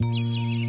Música